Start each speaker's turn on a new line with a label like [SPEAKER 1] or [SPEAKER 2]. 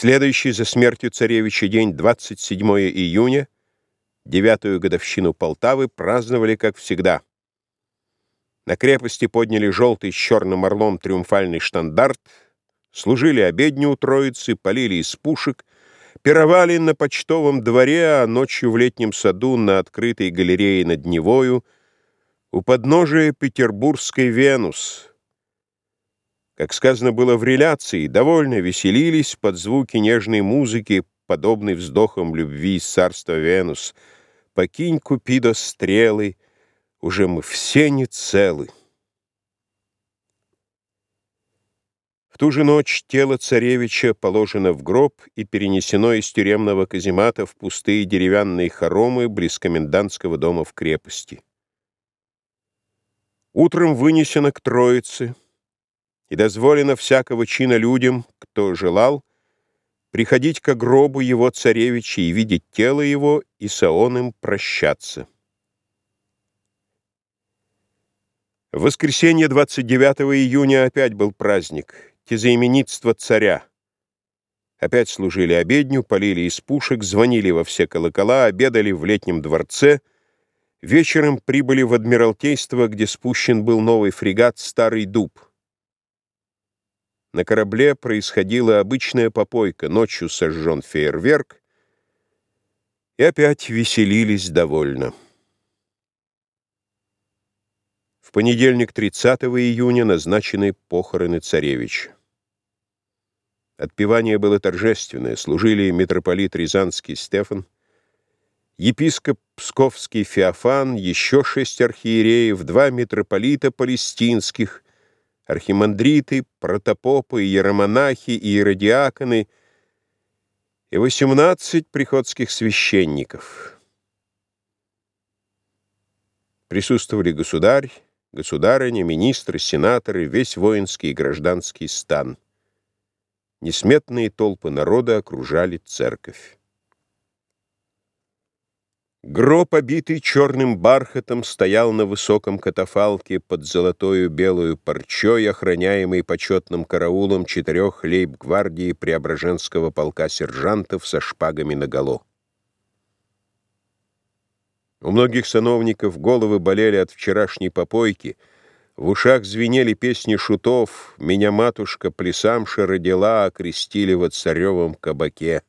[SPEAKER 1] Следующий за смертью царевича день, 27 июня, девятую годовщину Полтавы, праздновали, как всегда. На крепости подняли желтый с черным орлом триумфальный штандарт, служили обедню у Троицы, полили из пушек, пировали на почтовом дворе, а ночью в летнем саду на открытой галерее над Невою у подножия Петербургской Венус — как сказано было в реляции, довольно веселились под звуки нежной музыки, подобной вздохам любви из царства Венус. Покинь, Купидо, стрелы, уже мы все не целы. В ту же ночь тело царевича положено в гроб и перенесено из тюремного каземата в пустые деревянные хоромы близ комендантского дома в крепости. Утром вынесено к Троице — и дозволено всякого чина людям, кто желал, приходить к гробу его царевича и видеть тело его, и со он им прощаться. В воскресенье 29 июня опять был праздник, тезаименитство царя. Опять служили обедню, полили из пушек, звонили во все колокола, обедали в летнем дворце. Вечером прибыли в Адмиралтейство, где спущен был новый фрегат «Старый дуб». На корабле происходила обычная попойка, ночью сожжен фейерверк, и опять веселились довольно. В понедельник 30 июня назначены похороны царевича. Отпевание было торжественное, служили митрополит Рязанский Стефан, епископ Псковский Феофан, еще шесть архиереев, два митрополита палестинских — архимандриты, протопопы, иеромонахи, иеродиаконы и восемнадцать приходских священников. Присутствовали государь, государыня, министры, сенаторы, весь воинский и гражданский стан. Несметные толпы народа окружали церковь. Гроб, обитый черным бархатом, стоял на высоком катафалке под золотою белую парчой, охраняемый почетным караулом четырех лейб-гвардии Преображенского полка сержантов со шпагами наголо. У многих сановников головы болели от вчерашней попойки, в ушах звенели песни шутов «Меня матушка плясамша родила, окрестили в царевом кабаке».